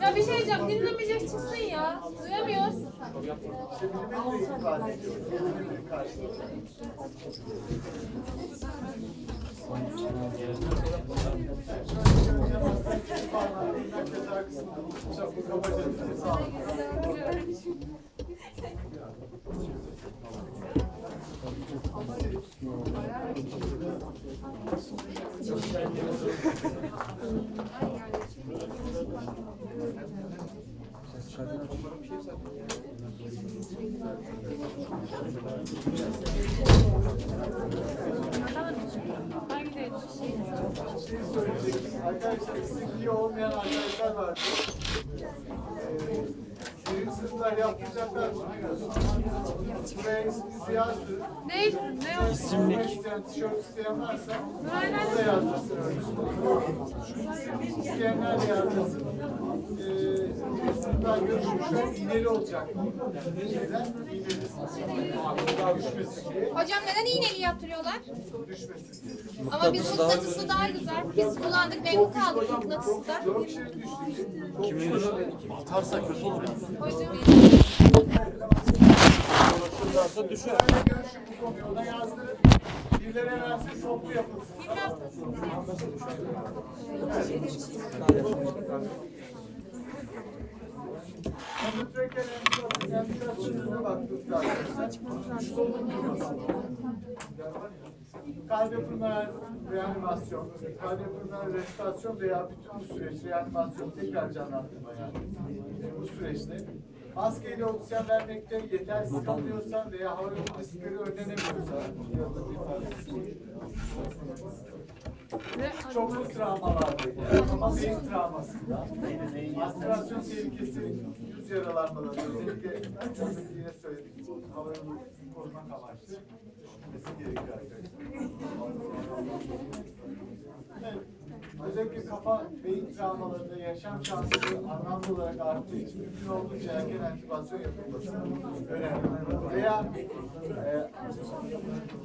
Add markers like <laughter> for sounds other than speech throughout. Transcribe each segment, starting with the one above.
Ya bir şey diyeceğim dinlemeyecek çıksın ya. Duyamıyoruz. Arkadaşlar sizin iyi olmayan arkadaşlar vardı. Ee, sınıflar yaptıracaklar. Buraya isminizi yazdırın. Ne? Ne o? İsimlik. isteyen, tişört isteyen varsa o da yazdırsın. İsteyenler de yazdırsın. Ee, birinci sınıflar görüşmüşler. İğneli olacak. Şeyler, iğneli. Düşmesin diye. Hocam neden iğneli yaptırıyorlar? Düşmesin diye. Ama biz mıknatısı daha güzel. Biz kullandık memnun kaldık mıknatısla. Dört kişi düştü. Kimin atarsa kötü olur. Uğraşırlarsa düşer. Görüşün bu konuyu ona yazdırın. Birilerine versin toplu yapılsın. Konsantreken enflasyonuna baktık arkadaşlar. Solunum durması. Kardiyopulmoner reanimasyon, kardiyopulmoner restorasyon veya bütün bu süreç reanimasyon tekrar canlandırma yani. Bu süreçte maskeyle oksijen vermekte yetersiz kalıyorsa veya hava yolu riskleri önlenemiyorsa çoklu travmalarda ama beyin travmasında aspirasyon tehlikesi yüz yaralanmaları özellikle yine söyledik bu hava yolu korumak amaçlı düşünmesi gerekiyor arkadaşlar. Özellikle kafa beyin travmalarında yaşam şansı anlamlı olarak arttığı için mümkün olduğunca erken entübasyon yapılması önemli. Veya e,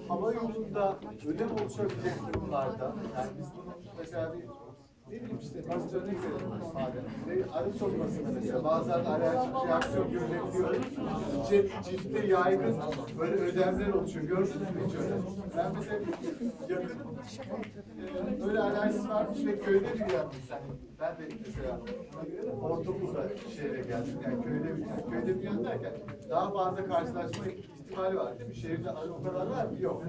hava yolunda ölüm oluşabilecek durumlarda yani biz bunu mesela bir ne bileyim arı sokmasında mesela bazen alerjik reaksiyon görülebiliyor. Cilt, ciltte yaygın böyle ödemler oluşuyor. Gördünüz mü hiç öyle? Ben mesela yakınım e, alerjisi varmış ve köyde büyüyenmiş. Yani ben de mesela ortaokulda şehre geldim. Yani köyde büyüyen. Köyde büyüyen derken daha fazla karşılaşma ihtimali var değil mi? Şehirde o kadar var mı? Yok.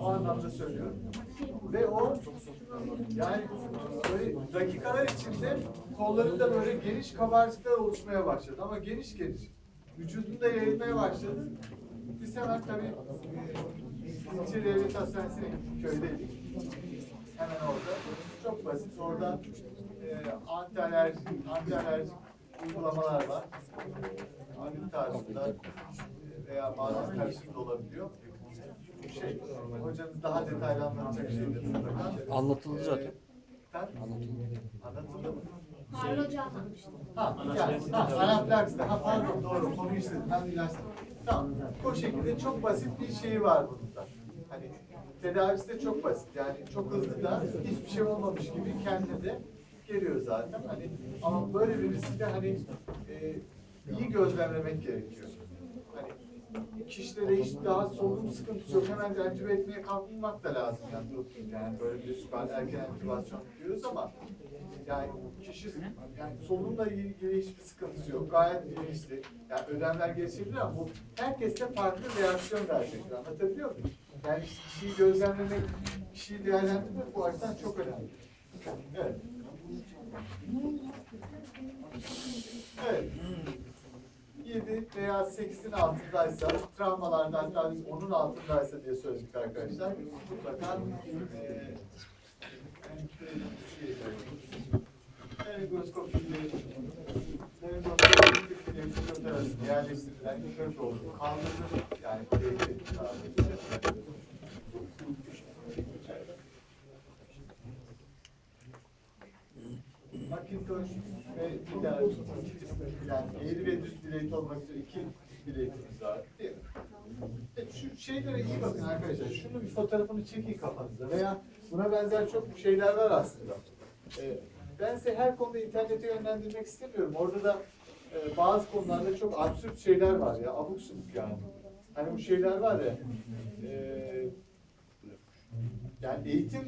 O anlamda söylüyorum. Ve o yani böyle dakikalar içinde kollarında böyle geniş kabarcıklar oluşmaya başladı. Ama geniş geniş. Vücudunda yayılmaya başladı. Biz hemen tabii e, İlçe Devlet Hastanesi'ne köydeydik. Hemen orada. Çok basit. Orada e, anti alerjik, anti alerjik uygulamalar var. Anül tarzında veya bazen da olabiliyor. Bu şey, hocanız daha detaylı anlatacak şeydir. Anlatıldı zaten. Efendim? Anlatıldı mı? Anlatmıştı. Ha, yani, ha, anafilaksta. Ha, pardon, doğru. Konuyu istedim. Ben ilaçtım. Tamam. O şekilde çok basit bir şeyi var bunda. Hani tedavisi de çok basit. Yani çok hızlı da hiçbir şey olmamış gibi kendine de geliyor zaten. Hani ama böyle bir riski hani e, iyi gözlemlemek gerekiyor. Kişilere hiç daha solunum sıkıntısı yok. Hemen entübe etmeye kalkmak da lazım yani yani böyle bir var. Erken entübasyon diyoruz ama yani kişi yani solunumla ilgili hiçbir sıkıntısı yok. Gayet bilinçli. Yani ödemler geçebilir ama bu herkeste farklı reaksiyon verecektir. Anlatabiliyor muyum? Yani kişiyi gözlemlemek, kişiyi değerlendirmek bu açıdan çok önemli. Evet. Evet. 7 veya 8'in altındaysa, travmalardan hatta biz onun altındaysa diye söyledik arkadaşlar. Mutlaka vücut arasında yerleştirilen yukarı doğru kaldırılır. Yani daha doğrusu. Macintosh ve iki yani eğri ve düz bilek olmak üzere iki bilekimiz var değil mi? şeylere iyi bakın arkadaşlar. Şunun bir fotoğrafını çekin kafanızda veya buna benzer çok şeyler var aslında. Ee, ben size her konuda internete yönlendirmek istemiyorum. Orada da e, bazı konularda çok absürt şeyler var ya, abuk subuk yani. Hani bu şeyler var ya, e, yani eğitim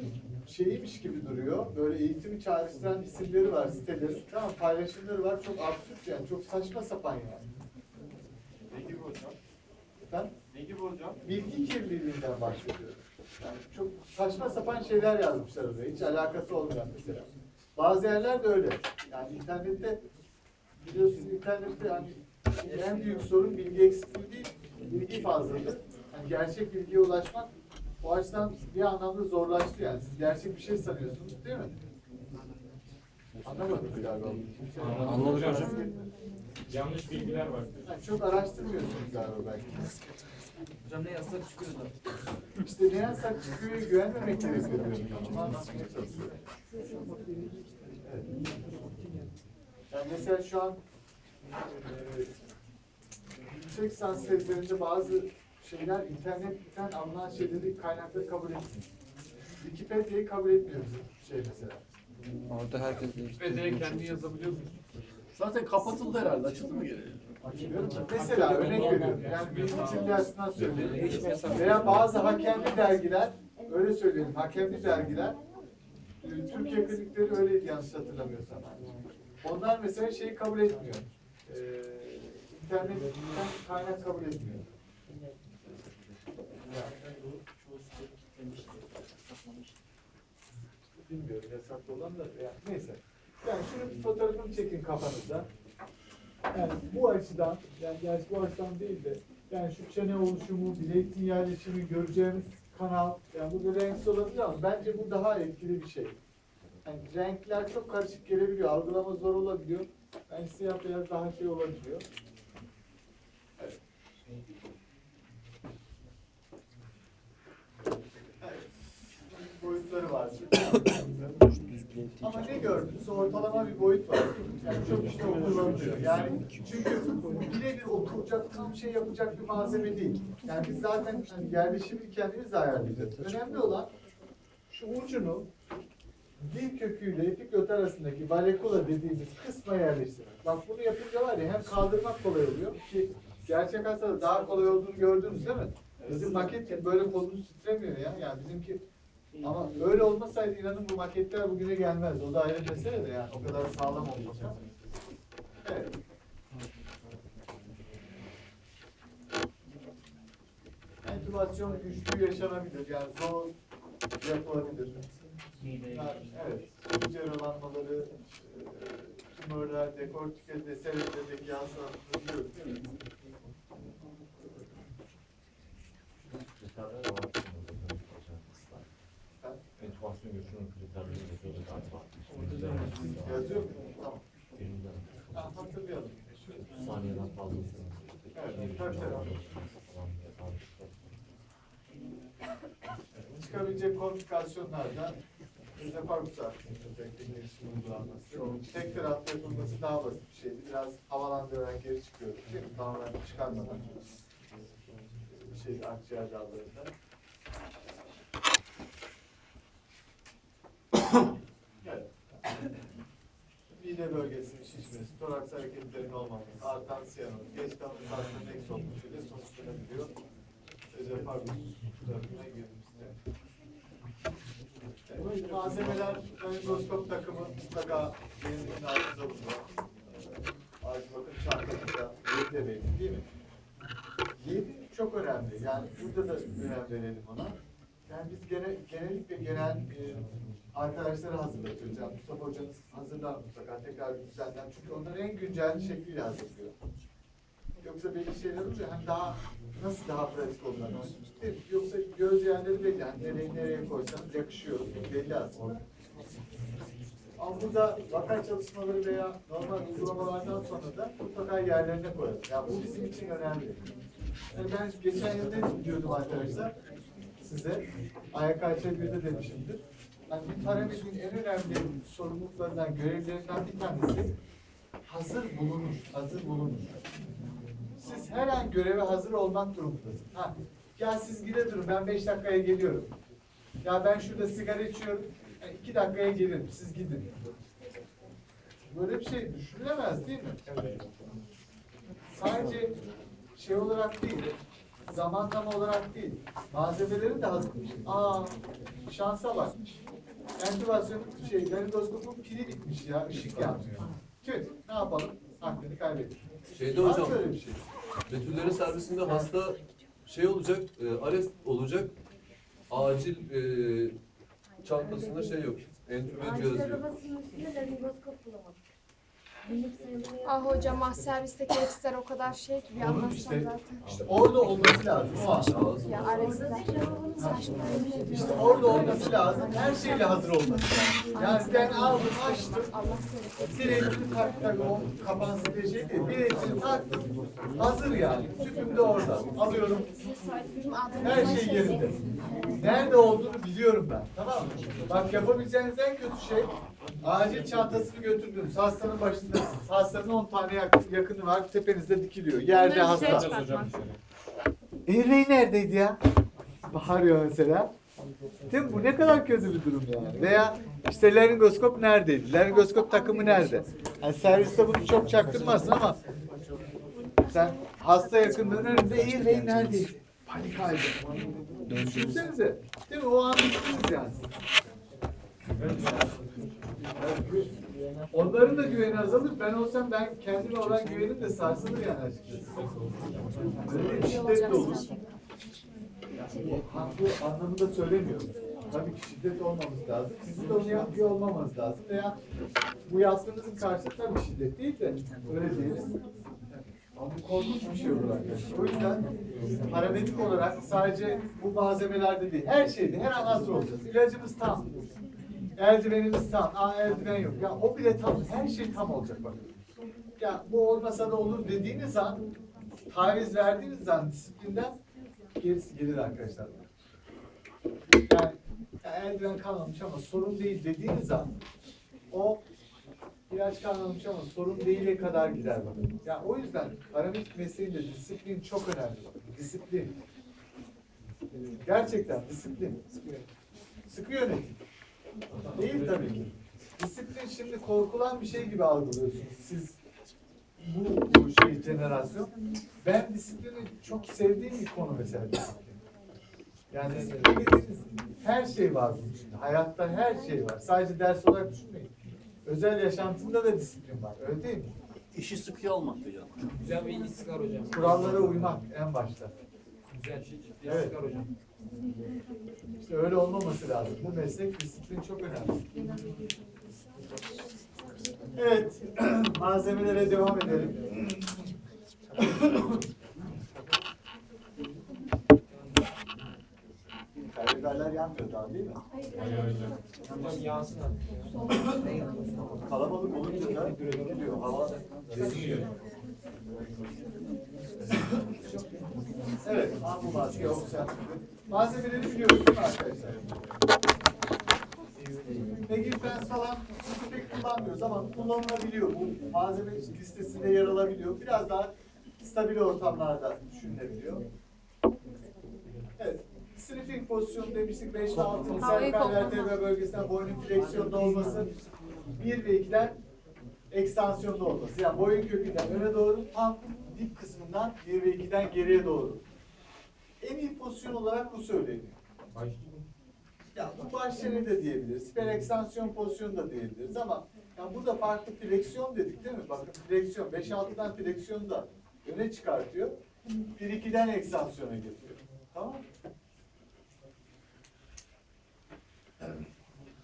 şeyiymiş gibi duruyor. Böyle eğitimi çağrıştıran isimleri var siteleri. Tamam paylaşımları var. Çok absürt yani. Çok saçma sapan yani. Ne gibi hocam? Efendim? Ne gibi hocam? Bilgi kirliliğinden bahsediyorum. Yani çok saçma sapan şeyler yazmışlar oraya. Hiç alakası olmayan mesela. Bazı yerler de öyle. Yani internette biliyorsunuz internette hani en büyük sorun bilgi eksikliği değil, bilgi fazlalığı. Yani gerçek bilgiye ulaşmak o açıdan bir anlamda zorlaştı yani. Siz gerçek bir şey sanıyorsunuz değil mi? Anlamadınız galiba. Anladık hocam. Yanlış bilgiler var. Yani çok araştırmıyorsunuz galiba belki. Hocam ne yazsak çıkıyor da. İşte ne yasak çıkıyor güvenmemek gerekiyor anlatmaya çalışıyorum. Evet. Yani mesela şu an eee yüksek lisans tezlerinde bazı şeyler internetten alınan şeyleri kaynakları kabul etmiyor. Wikipedia'yı kabul etmiyor bizim şey mesela. Orada herkes direkt kendi yazabiliyor musun? Zaten kapatıldı herhalde. Açıldı mı geri? Mesela örnek veriyorum. Yani bilgi kirliliği açısından söyleyeyim. Veya bazı hakemli dergiler, öyle söyleyelim, hakemli dergiler, e, Türkiye klinikleri öyleydi yanlış hatırlamıyorsam. Onlar mesela şeyi kabul etmiyor. Ee, internetten kaynak kabul etmiyor. Bilmiyorum yasaklı olan da yani neyse. Yani şunun fotoğrafını çekin kafanızda. Yani bu açıdan, yani gerçi bu açıdan değil de, yani şu çene oluşumu, bilektin yerleşimi, göreceğimiz kanal, yani bu bir renksiz olabilir ama bence bu daha etkili bir şey. Yani renkler çok karışık gelebiliyor, algılama zor olabiliyor. Yani siyah beyaz daha şey olabiliyor. Evet. Evet. Boyutları var. <coughs> Ama ne gördünüz? Ortalama bir boyut var. Yani çok işte kullanılıyor. Yani çünkü birebir oturacak, tam şey yapacak bir malzeme değil. Yani biz zaten hani yerleşimini kendimiz ayarlayacağız. Önemli olan şu ucunu dil köküyle epiklotu arasındaki valekula dediğimiz kısma yerleştirmek. Bak bunu yapınca var ya hem kaldırmak kolay oluyor ki gerçek hastada daha kolay olduğunu gördünüz değil mi? Bizim maket böyle kolumuz titremiyor ya. Yani bizimki ama öyle olmasaydı inanın bu maketler bugüne gelmez. O da ayrı mesele de yani o kadar sağlam olmasa. Evet. Entübasyon güçlüğü yaşanabilir. Yani zor yapılabilir. Evet. Yaralanmaları, e, tümörler, dekortike, deseretledeki hastalıkları biliyoruz değil mi? Entübasyon göçünün kriterleri yazıyordu galiba. Yazıyor mu? Tamam. Birimden. Ha, hatırlayalım. Saniyeden fazlası. Evet, tabii tabii. çıkabilecek komplikasyonlardan hakkında özellikle gelişim uygulanması. Tek taraflı yapılması daha basit bir şeydi. Biraz havalandırarak geri çıkıyordu değil mi? Tamamen çıkarmadan. Şey, akciğer dallarında. evet. Mide bölgesinin şişmesi, toraks hareketlerin olmaması, artan siyanoz, geç kalın sarkının eks olmasıyla sonuçlanabiliyor. Zeparkus tarafına girdiğimizde. Evet, malzemeler, mikroskop takımı mutlaka elinizin altında bulunuyor. Çantanızda yedi de belli değil mi? Yedi çok önemli. Yani burada da önem verelim ona. Yani biz gene, genellikle genel e, arkadaşlara. Yani Mustafa hocanız hazırlar mutlaka tekrar bir düzenler. Çünkü onları en güncel şekliyle hazırlıyor. Yoksa belli şeyler oluyor. Hani daha nasıl daha pratik mi? Yoksa göz yerleri belli. Yani nereye nereye koysanız yakışıyor. Belli aslında. Ama burada vaka çalışmaları veya normal uygulamalardan sonra da mutlaka yerlerine koyalım. Yani bu bizim için önemli. Yani ben geçen yıl ne diyordum arkadaşlar size? AYK bir demişimdir. Yani bir paramedin en önemli sorumluluklarından, görevlerinden bir tanesi hazır bulunur, hazır bulunur. Siz her an göreve hazır olmak durumundasınız. Ha, Ya siz gide durun ben beş dakikaya geliyorum. Ya ben şurada sigara içiyorum. Ya iki dakikaya gelirim. Siz gidin. Böyle bir şey düşünülemez değil mi? Sadece şey olarak değil, zamanlama olarak değil, malzemelerin de hazırmış. Aa, şansa bak. Entübasyonun şey, laringoskopun pili bitmiş ya, ışık yanmıyor. Tüh, ne yapalım? Aklını kaybettik. Şeyde Var hocam, böyle bir şey? Betüllerin servisinde hasta şey olacak, e, arrest olacak. Acil e, çantasında şey yok. Entübe Acil cihazı yok. arabasının üstünde laringoskop bulamadık. Ah hocam ah servisteki eksler o kadar şey ki bir Onun anlatsam işte, zaten. işte orada olması lazım o an. Lazım. Ya saçma ediyorum. İşte orada olması lazım. Her şeyle hazır olması lazım. Yani ben aldım, açtım. Allah korusun. Biletini tak tabii o kapansın diye şey değil. Biletini taktım. Hazır yani. Tüpüm de orada. Alıyorum. Her şey yerinde. Nerede olduğunu biliyorum ben. Tamam mı? Bak yapabileceğiniz en kötü şey acil çantasını götürdünüz. Hastanın başındasınız. Hastanın 10 tane yakın, yakını var. Tepenizde dikiliyor. Yerde Bunları hasta. dışarı çıkartmak. Eğri neredeydi ya? Bağırıyor mesela. Değil mi? Bu ne kadar kötü bir durum yani. Veya işte laringoskop neredeydi? Laringoskop takımı nerede? Yani serviste bunu çok çaktırmazsın ama sen hasta yakınlığın önünde Eğri neredeydi? Panik halde. Düşünsenize. Değil mi? O an bittiniz yani. Onların da güveni azalır. Ben olsam ben kendime olan güvenim de sarsılır yani açıkçası. Böyle bir şiddet de olur. Bu haklı anlamında söylemiyorum. Tabii ki şiddet olmamız lazım. Sizin de onu yapıyor olmamanız lazım. Veya bu yaptığınızın karşılığı tabii şiddet değil de öyle diyelim. Ama bu korkunç bir şey olur arkadaşlar. O yüzden paramedik olarak sadece bu malzemelerde değil, her şeyde her an hazır olacağız. İlacımız tam. Eldivenimiz tam. Aa eldiven yok. Ya o bile tam. Her şey tam olacak bak. Ya bu olmasa da olur dediğiniz an, taviz verdiğiniz an disiplinden gerisi gelir arkadaşlar. Yani ya eldiven kalmamış ama sorun değil dediğiniz an o ilaç kalmamış ama sorun değile kadar gider bakın. Ya o yüzden paramedik mesleğinde disiplin çok önemli. bakın. Disiplin. Gerçekten disiplin. Sıkı yönetim. Değil tabii ki. Disiplin şimdi korkulan bir şey gibi algılıyorsunuz siz bu, bu şey jenerasyon. Ben disiplini çok sevdiğim bir konu mesela. Yani bildiğiniz her şey var bunun içinde. Hayatta her şey var. Sadece ders olarak düşünmeyin. Özel yaşantında da disiplin var. Öyle değil mi? İşi sıkıya almak hocam. Güzel bir istikrar hocam. Kurallara uymak en başta. Güzel şey Evet. istikrar hocam. İşte öyle olmaması lazım. Bu meslek disiplin çok önemli. Evet, <clears throat> malzemelere devam edelim. Karabiberler yanmıyor daha değil mi? Hocam yansın abi. Kalabalık olunca da gidiyor. Hava değişiyor. Evet, bu maske oksijen. Malzemeleri biliyoruz değil mi arkadaşlar? Megilfens falan biz pek kullanmıyoruz ama kullanılabiliyor. Bu malzeme listesinde yer alabiliyor. Biraz daha stabil ortamlarda düşünülebiliyor. Evet. Sniffing pozisyonu demiştik 5 ve 6'nın Havayı servikal koklama. vertebra bölgesinden boynun fleksiyonda olması 1 ve 2'den ekstansiyonda olması. Yani boyun kökünden öne doğru tam dip kısmından 1 ve 2'den geriye doğru. En iyi pozisyon olarak bu söyleniyor. Ya bu baş çene de diyebiliriz. Hiper ekstansiyon pozisyonu da diyebiliriz ama ya burada farklı fleksiyon dedik değil mi? Bakın fleksiyon 5-6'dan fleksiyonu da öne çıkartıyor. 1-2'den ekstansiyona getiriyor. Tamam mı?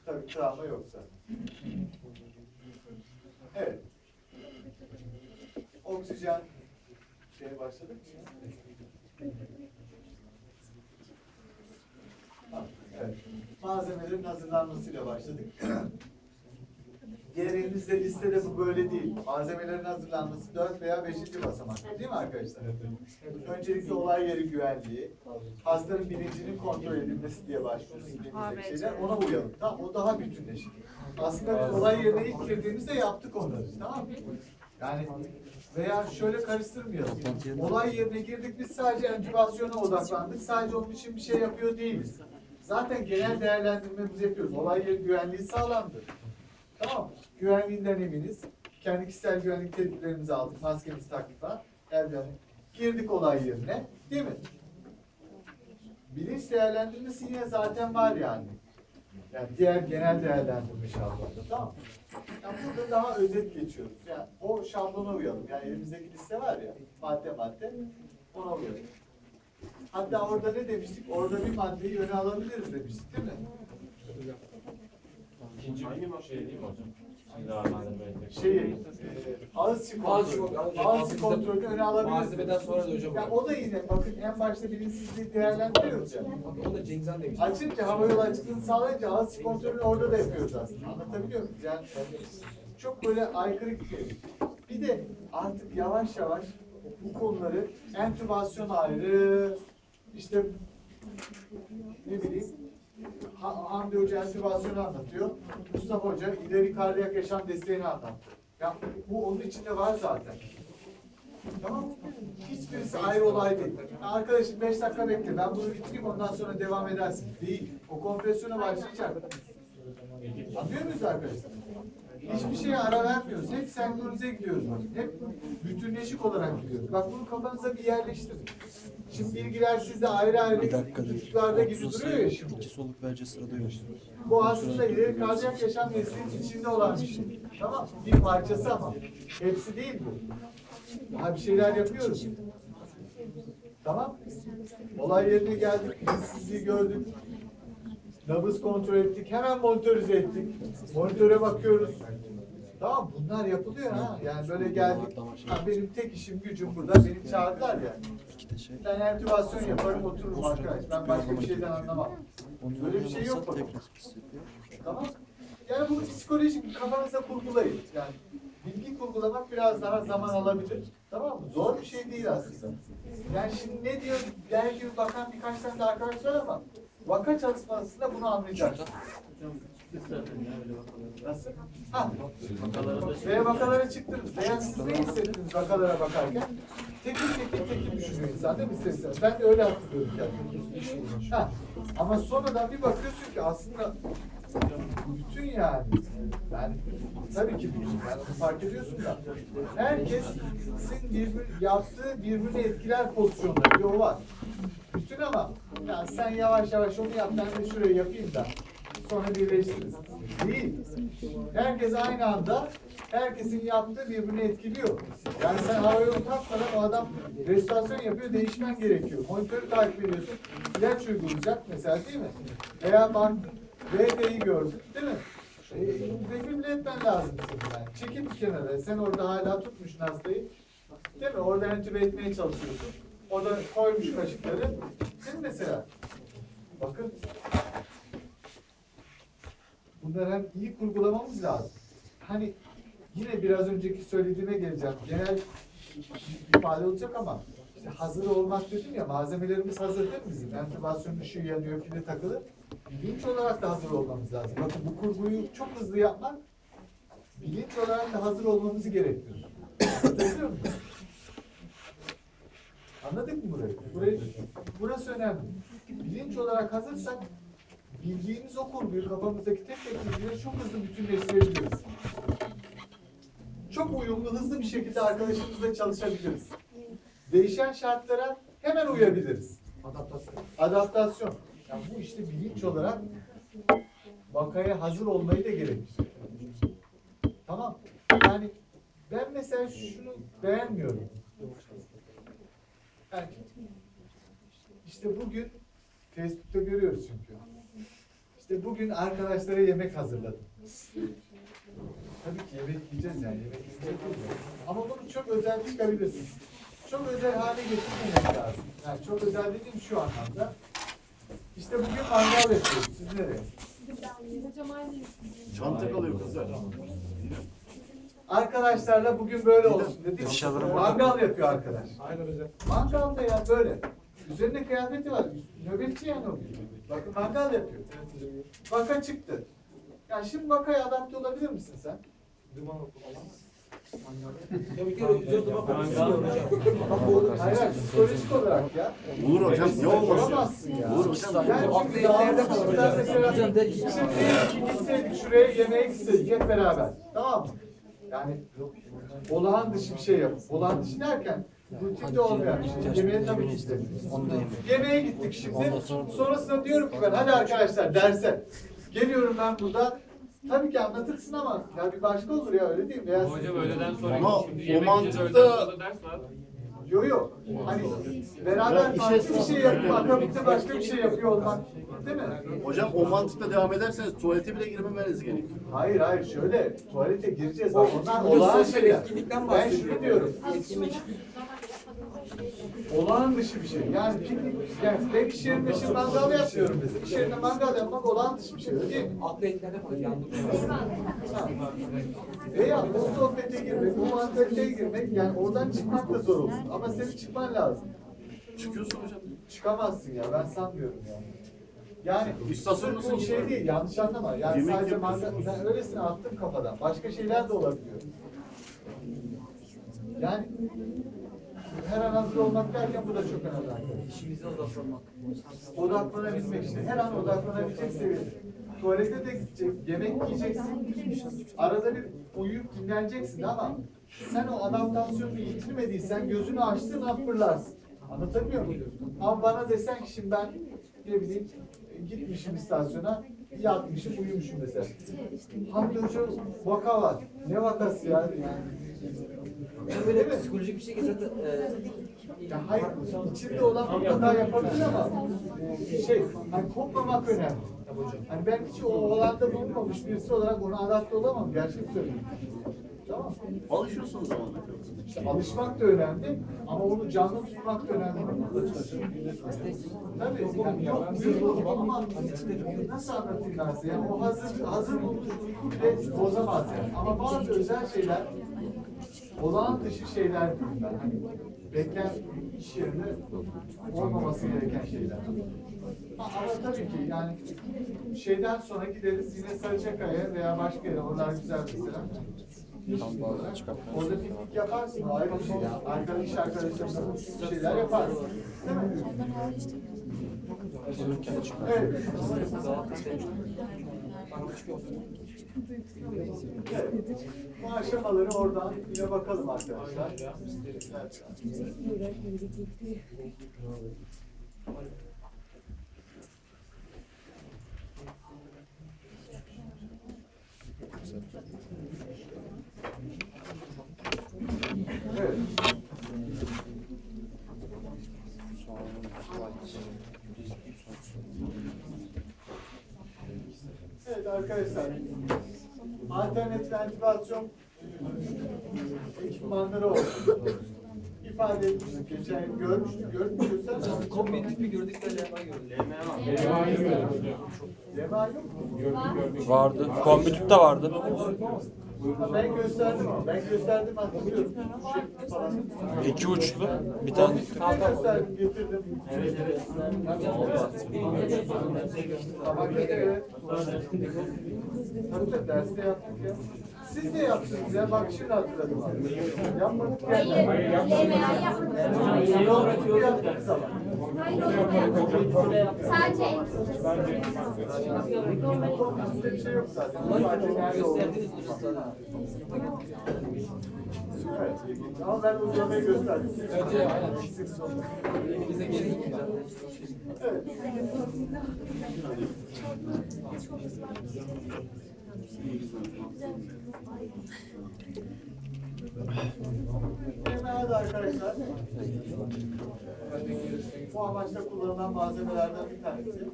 Tabii travma yoksa. Evet. Oksijen şeye başladık mı? Tamam, Evet. Malzemelerin hazırlanmasıyla başladık. Diğer elimizde listede bu böyle değil. Malzemelerin hazırlanması 4 veya 5. basamak. Değil mi arkadaşlar? Öncelikle olay yeri güvenliği, hastanın bilincinin kontrol edilmesi diye başlıyoruz elimizdeki şeyler. Ona uyalım. Tamam o daha bütünleşik. Aslında biz olay yerine ilk girdiğimizde yaptık onları. Tamam mı? Yani Veya şöyle karıştırmayalım. Olay yerine girdik biz sadece entübasyona odaklandık. Sadece onun için bir şey yapıyor değiliz. Zaten genel değerlendirmemizi yapıyoruz. Olay yeri güvenliği sağlandı. Tamam? Güvenliğinden eminiz. Kendi kişisel güvenlik tedbirlerimizi aldık. Maskemizi taktık falan. Eldiven. Girdik olay yerine. Değil mi? Bilinç değerlendirmesi yine zaten var yani. Yani diğer genel değerlendirme şablonunda. Tamam mı? Yani burada daha özet geçiyoruz. Yani o şablona uyalım. Yani elimizdeki liste var ya, madde madde, ona uyalım. Hatta orada ne demiştik? Orada bir maddeyi öne alabiliriz demiştik değil mi? İkinci bir şey değil mi hocam? Şeyi, e, ağız kontrolü. kontrolünü öne alabiliriz. Malzemeden sonra da hocam. Yani o da yine bakın en başta bilinçsizliği değerlendiriyoruz ya. Bak o da Cengizhan demiş. Açınca hava yolu açıklığını sağlayınca ağız içi kontrolünü orada da yapıyoruz aslında. Anlatabiliyor muyum? Yani çok böyle aykırı bir şey. Bir de artık yavaş yavaş bu konuları entübasyon ayrı, işte ne bileyim Ha- Hamdi Hoca entübasyonu anlatıyor. Mustafa Hoca ileri kardiyak yaşam desteğini anlattı. Ya bu onun içinde var zaten. Tamam? Hiçbirisi ayrı olay değil. Arkadaşım 5 dakika bekle ben bunu bitireyim ondan sonra devam edersin. Değil. O kompresyona başlayacak. Anlıyor muyuz arkadaşlar? Hiçbir şeye ara vermiyoruz. Hep senkronize gidiyoruz bak. Hep bütünleşik olarak gidiyoruz. Bak bunu kafanıza bir yerleştirin. Şimdi bilgiler sizde ayrı ayrı kutucuklarda gibi duruyor ya şimdi. İki soluk verce sırada yok. Bu aslında ileri kardiyak yaşam desteğinin içinde olan bir şey. Tamam Bir parçası ama. Hepsi değil bu. Daha bir şeyler yapıyoruz. Tamam Olay yerine geldik. Bilinçsizliği gördük. Nabız kontrol ettik. Hemen monitörize ettik. Monitöre bakıyoruz. Tamam bunlar yapılıyor ha. Yani böyle geldik. Ha, benim tek işim gücüm burada. Beni çağırdılar ya. Ben entübasyon yaparım otururum arkadaş. Ben başka bir şeyden anlamam. Böyle bir şey yok bak. Tamam. Yani bunu psikolojik kafanıza kurgulayın. Yani bilgi kurgulamak biraz daha zaman alabilir. Tamam mı? Zor bir şey değil aslında. Yani şimdi ne diyor, der gibi bakan birkaç tane de arkadaş var ama vaka çalışmasında bunu anlayacak. Nasıl? Ha. Veya vakalara çıktınız. Veya siz ne hissettiniz vakalara bakarken? Tekil tekil tekil düşünüyor insan değil mi ister istemez? Ben de öyle hatırlıyorum kendimi. Ha. Ama sonradan bir bakıyorsun ki aslında bütün yani. Yani tabii ki bütün. Yani onu fark ediyorsun da. Herkesin birbir, yaptığı birbirini etkiler pozisyonda. Bir o var. Bütün ama ya sen yavaş yavaş onu yap ben de şurayı yapayım da sonra birleştiririz. Değil. Herkes aynı anda herkesin yaptığı birbirini etkiliyor. Yani sen hava yolu takmadan o adam restorasyon yapıyor değişmen gerekiyor. Monitörü takip ediyorsun. İlaç uygulayacak mesela değil mi? Veya baktın VT'yi gördün değil mi? E, defibre etmen lazım senin yani. Çekil bir kenara. Sen orada hala tutmuşsun hastayı. Değil mi? Orada entübe etmeye çalışıyorsun. O da koymuş kaşıkları. Mi mesela? Bakın. Bunları hem iyi kurgulamamız lazım. Hani yine biraz önceki söylediğime geleceğim. Genel ifade olacak ama işte hazır olmak dedim ya malzemelerimiz hazır değil mi bizim? Entübasyon ışığı yanıyor, pili takılı. Bilinç olarak da hazır olmamız lazım. Bakın bu kurguyu çok hızlı yapmak bilinç olarak da hazır olmamızı gerektiriyor. Anlatabiliyor muyum? Anladık mı burayı? burayı? Burası önemli. Bilinç olarak hazırsak bildiğimiz o kurguyu kafamızdaki tek tek bilgileri çok hızlı bütünleştirebiliriz. Çok uyumlu, hızlı bir şekilde arkadaşımızla çalışabiliriz. Değişen şartlara hemen uyabiliriz. Adaptasyon. Adaptasyon. Yani bu işte bilinç olarak vakaya hazır olmayı da gerektirir. Tamam. Yani ben mesela şunu beğenmiyorum. Yani işte bugün Facebook'ta görüyoruz çünkü. İşte bugün arkadaşlara yemek hazırladım. Tabii ki yemek yiyeceğiz yani. Yemek yiyeceğiz. Ama bunu çok özel çıkabilirsin. Çok özel hale getirmemek lazım. Yani çok özel dediğim şu anlamda. İşte bugün mangal yapıyoruz. Siz nereye? Hocam. Çanta kalıyor kızlar. Arkadaşlarla bugün böyle olsun dedik. Mangal yapıyor arkadaş. Mangal da ya böyle. Üzerinde kıyafeti var. Nöbetçi yani o. Bakın mangal yapıyor. Vaka çıktı. Ya şimdi vakaya adapte olabilir misin sen? Ya bir kere güzel duman kokusu geliyor hocam. Bak bu Hayır, psikolojik olarak ya. Olur hocam ne ya. Olur hocam. Aklı çünkü ellerde kalır mesela, şimdi ki gitseydik şuraya yemeğe gitseydik hep beraber. Tamam mı? Yani olağan dışı bir şey yap. Olağan dışı derken rutinde olmayan bir şey. Yemeğe tabii yemedim. Yemeğe gittik şimdi. Sonrasında diyorum ki ben hadi arkadaşlar derse. Geliyorum ben burada. Tabii ki anlatırsın ama ya bir başka olur ya öyle değil mi? Veya Hocam öğleden sonra Ama şimdi o mantıkta- öğleden sonra ders var. Yo yo. Hani beraber farklı bir şey yapıp akabinde başka bir şey yapıyor olmak. Değil mi? Hocam o mantıkla devam ederseniz tuvalete bile girmemeniz gerekiyor. Hayır hayır şöyle tuvalete gireceğiz. Onlar olağan şeyler. Ben şunu diyorum. Olağan dışı bir şey. Yani yani ben iş yerinde şimdi mangal yapmıyorum mesela. İş yerinde mangal yapmak olağan dışı bir şey değil aklı. Ha. Veya o sohbete girmek, o muhabbete girmek yani oradan çıkmak da zor olsun. Ama senin çıkman lazım. Çıkıyorsun hocam. Çıkamazsın ya ben sanmıyorum ya. Yani İstasyonda sırf bu şey değil yanlış anlama. Yani Yemek sadece mangal, ben öylesine attım kafadan. Başka şeyler de olabiliyor. Yani her an hazır olmak derken bu da çok önemli arkadaşlar. İşimize odaklanmak. Odaklanabilmek işte. Her an odaklanabilecek seviyede. Tuvalete de gidecek, yemek yiyeceksin. Arada bir uyuyup dinleneceksin ama sen o adaptasyonu yitirmediysen gözünü açtığın an fırlarsın. Anlatabiliyor muyum? Ama bana desen ki şimdi ben ne bileyim gitmişim istasyona yatmışım uyumuşum mesela. Hamdi Hoca vaka var. Ne vakası ya? Yani böyle psikolojik bir şey ki zaten e, Ya hayır, içinde olan mutlaka yapabilir ama e, şey, hani kopmamak önemli. Hani ben hiç o olanda bulunmamış birisi olarak ona adapte olamam, gerçek söyleyeyim. Tamam Alışıyorsunuz ama. İşte alışmak da önemli ama onu canlı tutmak da önemli. Tabii, yani yok uyum ama nasıl size? Yani o hazır, hazır bulmuş uyku bile bozamaz yani. Ama bazı özel şeyler olağan dışı şeyler diyeyim ben. Hani beklen iş yerinde olmaması gereken şeyler. Ama tabii ki yani şeyden sonra gideriz yine Sarıçakaya veya başka yere oralar güzel mesela. Orada piknik yaparsın ayrı bir şey. Arkadaş arkadaşlarına bir şeyler yaparsın. Değil mi? Evet. Evet. Bu aşamaları oradan yine bakalım arkadaşlar. Evet. Arkadaşlar. Alternatif ventilasyon ekipmanları olsun. İfade etmiştik geçen görmüştük. Mü göster. kopya tipi gördük de lema gördük. Lema yok mu? Vardı. Kombitüpte vardı. Ben gösterdim ama. Ben gösterdim hatırlıyorum. Şey falan. İki uçlu. Bir tane. Ben gösterdim getirdim. Evet evet. Tabii derste yaptık ya. Siz de yaptınız ya. Bak şimdi hatırladım. Yapmadık ya. Hayır, yemeği yapmadık. Yapmadık yaptık ama. Hayır. Sadece Bizde bir şey yok zaten. Gösterdiniz sana. Evet. Ama ben uygulamayı gösterdim. Evet, evet. Bize gerek yok zaten. Evet. Arkadaşlar. Bu amaçla kullanılan malzemelerden bir tanesi.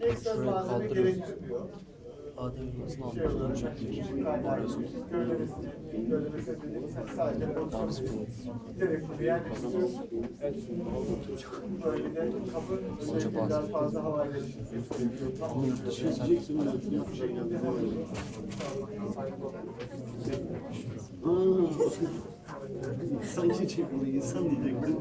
Ekstra malzeme gerektirmiyor. Adem Yılmaz'ın olarak, anlatılacak ışık kaynağı, göllemesini, göllemesini dediğimiz sadece pozisyon telefonu yerleştiriyor. Bu bölgede kapı özellikle biraz fazla havayla Ama yurt dışı. Sanki çekimde insan diyecektim.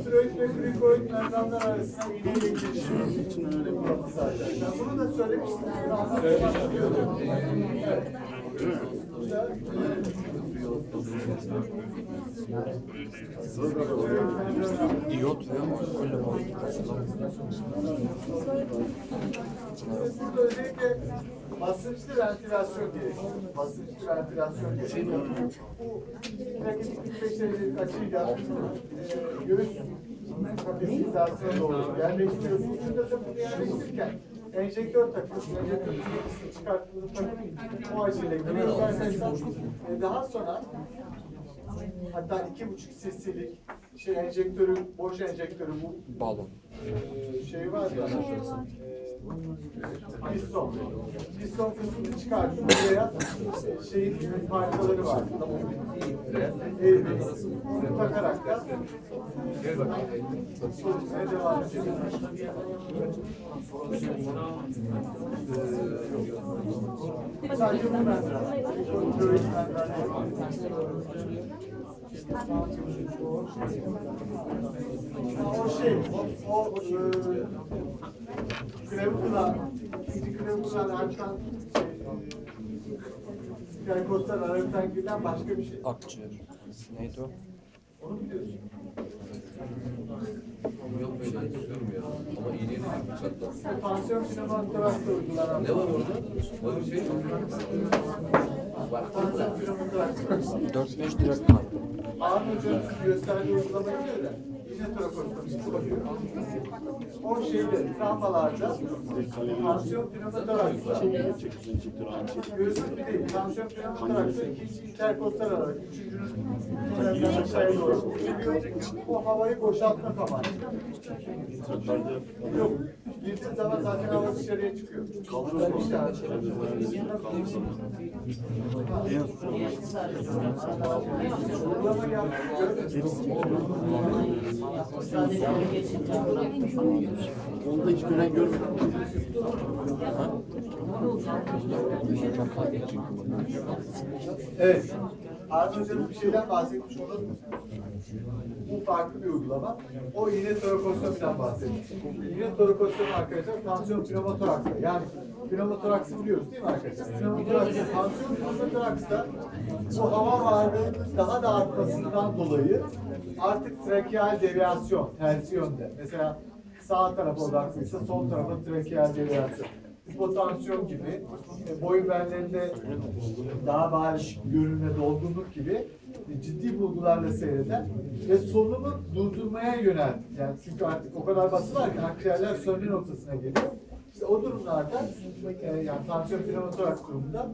Steroid ve glikoid membranlar arasında iğneyle girişim uygulaması zaten. Ben bunu da söylemiştim. Evet. Burada, İyot ve alkolle Biz burada özellikle basınçlı ventilasyon gerekiyor. Basınçlı ventilasyon gerekiyor. Bu dakika 45 derecelik açıyla e, göğüs kafesizasyona doğru yerleştiriyorsunuz. Burada da bunu yerleştirirken enjektör takıyorsun. Enjektör çıkarttığınızda takıp o arkadaşlar. E, daha sonra hatta iki buçuk cc'lik şey enjektörü, boş enjektörü bu Balon. E, şey var ya e, piston. Piston kısmını çıkartıp buraya e, şeyin parçaları var. E, bunu takarak da çalışmaya devam edeceğiz. Sadece bu. Göğüs membranı yok. O şey, e, şey, başka bir şey. Akciğer. Neydi o? Onu mu diyorsun? Yok ben istiyorum ya. Ama iğneyi de bıçakla. Tansiyon. Ne var orada? Var bir şey. Tansiyon pneumotoraks. 4-5 direkt var. Ağır hocanın gösterdiği uygulamayı diyor torakostomi bakıyor. O şeyde travmalarda tansiyon pneumotoraks Göğsün bir değil, tansiyon pneumotoraksı, ikinci interkostal aralık, üçüncünün kenarından aşağıya doğru. O havayı boşaltmak amaçlı. Yok, girdiğin zaman zaten hava dışarıya çıkıyor. Kalır işte abi. Uygulama Onda hiç gören görmedim. Evet. Arda Hoca'nın bir şeyden bahsetmiş olalım. Bu farklı bir uygulama. O iğne torakostomi'den bahsetmiş. İğne torakostomi arkadaşlar tansiyon pneumotoraksta. Yani pneumotoraksı biliyoruz değil mi arkadaşlar? Pneumotoraksta, tansiyon pneumotoraksta bu hava varlığının daha da artmasından dolayı artık trakeal deviyasyon tersi yönde. Mesela sağ tarafa odaklıysa sol tarafa trakeal deviyasyon hipotansiyon gibi, e, boyun benlerinde daha bariz görünme, dolgunluk gibi e, ciddi bulgularla seyreden ve solunumu durdurmaya yönel. Yani çünkü artık o kadar bası var ki akciğerler sönme noktasına geliyor. İşte o durumlarda e, yani tansiyon pneumotoraks durumunda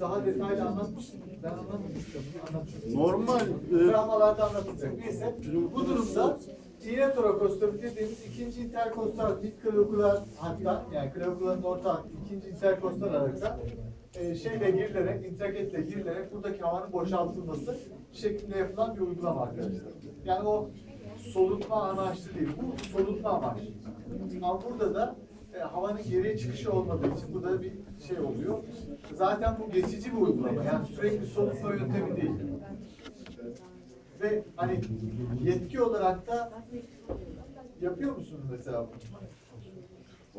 daha detaylı anlatmıştım. Ben. Anlatmıştım. Normal e, Travmalarda anlatılacak. Neyse bu durumda iğne torakostomi dediğimiz ikinci interkostal ilk klavikular hatta yani klavikuların orta hattı ikinci interkostal aralıkta e, şeyle girilerek, intraketle girilerek buradaki havanın boşaltılması şeklinde yapılan bir uygulama arkadaşlar. Yani o solutma amaçlı değil, bu solutma amaçlı. Ama burada da e, havanın geriye çıkışı olmadığı için burada bir şey oluyor. Zaten bu geçici bir uygulama. Yani sürekli solutma yöntemi değil. Ve hani yetki olarak da yapıyor musunuz mesela?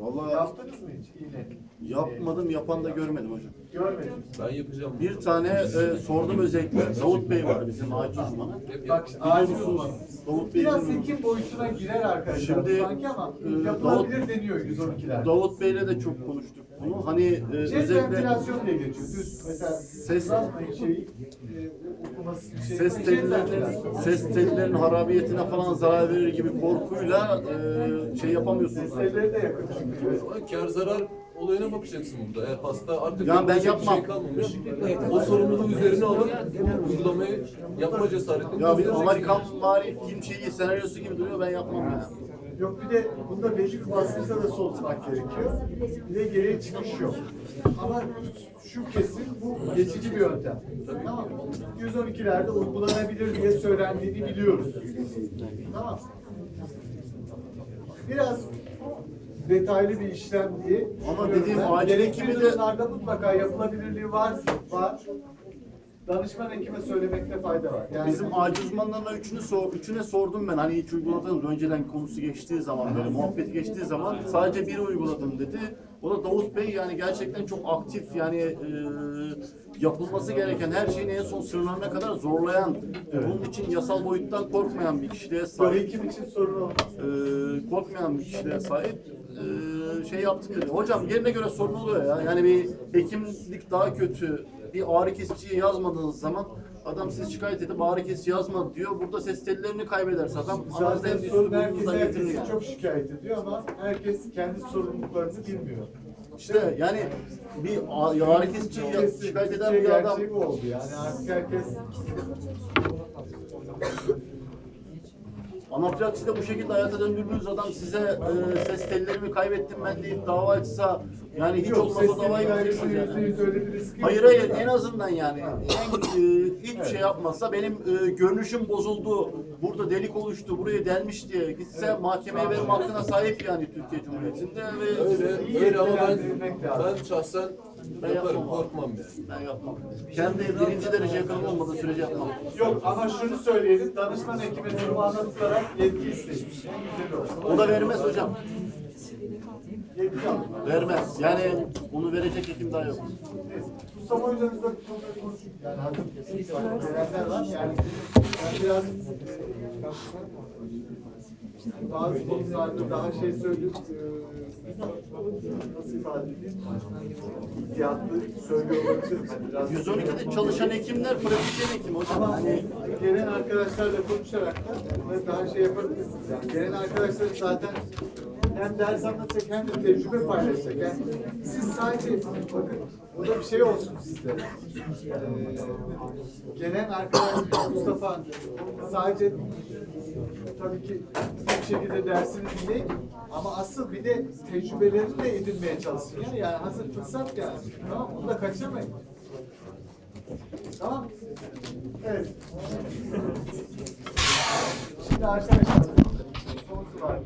Vallahi Yaptınız mı hiç iğne? yapmadım, yapan da görmedim hocam. Görmedim. Ben yapacağım. Bir tane e, sordum özellikle. Davut Bey var bizim acil uzmanı. Bak acil uzman. Davut Bey Biraz bizim- hekim boyutuna girer arkadaşlar Şimdi, sanki ama e, yapılabilir deniyor 112'ler. Davut Bey'le de çok konuştuk bunu. Hani e, Jet özellikle ventilasyon diye geçiyor. Düz mesela Ses- ses şeyi e, okuması şey. ses tellerinin, ses tellerinin harabiyetine falan zarar verir gibi korkuyla e, şey yapamıyorsunuz. Ses telleri de yakın çünkü. Ama kar zarar olayına bakacaksın burada. Eğer hasta artık Ya ben yapmam. şey kalmamış. O sorumluluğu üzerine alıp uygulamayı yapma cesaretini Ya bir. Amerikan vari film şeyi senaryosu gibi duruyor ben yapmam ya. Yok bir de bunda belli bir basınçta da soğutmak gerekiyor. Bir de geriye çıkış yok. Ama şu kesin bu geçici bir yöntem. Tamam mı? 112'lerde uygulanabilir diye söylendiğini biliyoruz. Tamam. Biraz detaylı bir işlem diye. Ama dediğim ben. acil ekibi de- mutlaka yapılabilirliği var. var. danışman hekime söylemekte fayda var. Yani Bizim acil uzmanlarına üçünü sor, üçüne sordum ben. Hani hiç uyguladınız önceden konusu geçtiği zaman böyle muhabbet geçtiği zaman sadece biri uyguladım dedi. O da Davut Bey yani gerçekten çok aktif yani e, yapılması gereken her şeyin en son sınırlarına kadar zorlayan, bunun için yasal boyuttan korkmayan bir kişiliğe böyle sahip. hekim için sorun olmaz. e, korkmayan bir kişiliğe sahip e, şey yaptım dedi. Hocam yerine göre sorun oluyor ya. Yani bir hekimlik daha kötü. Bir ağrı kesiciye yazmadığınız zaman adam siz şikayet edip ağrı kesici yazmadı diyor. Burada ses tellerini kaybederse adam Zaten en sorun herkes yani. çok şikayet ediyor ama herkes kendi sorumluluklarını bilmiyor. İşte yani bir ağ- ağrı Kesin, şikayet eden Türkiye bir adam gerçeği bu oldu yani artık herkes Anafilaksi de bu şekilde hayata döndürdüğünüz adam size e, ses tellerimi kaybettim ben deyip dava açsa yani hiç Yok, seslerin davayı yüz yani. yok. Hayır hayır en azından yani en, e, hiçbir şey yapmazsa benim e, görünüşüm bozuldu, burada delik oluştu, buraya delmiş diye gitse mahkemeye verme hakkına sahip yani Türkiye Cumhuriyeti'nde ve Öyle, öyle ama ben, ben şahsen Ben yaparım, yapmam abi. korkmam yani. ben yapmam. Kendi birinci derece yakınım olmadığı sürece yapmam. Yok ama şunu söyleyelim, danışman hekime durumu anlatılarak yetki istemiş. En o. O da vermez hocam. Yetki alın. Vermez. Yani onu verecek hekim daha yok. Neyse, Mustafa hocamızla konuştuk. Yani hazır gelenler var. Yani ben biraz e, bazı konularda daha şey söyleyip e, nasıl ifade edeyim? İhtiyatlı söylüyor olabilirim. Ben biraz 112'de çalışan hekimler pratisyen hekim hocam. Ama Hani gelen arkadaşlarla konuşarak da bunları daha şey yapabilirsiniz. Yani gelen arkadaşların zaten hem ders anlatacak hem de tecrübe paylaşacak. Yani siz sadece bakın burada bir şey olsun sizde. Ee, gelen arkadaş Mustafa sadece tabii ki bir şekilde dersini dinleyin ama asıl bir de tecrübelerini de edinmeye çalışsın. Ya. Yani hazır fırsat yani. Tamam? Onu da kaçırmayın. Tamam. Evet. Şimdi arkadaşlar son slide.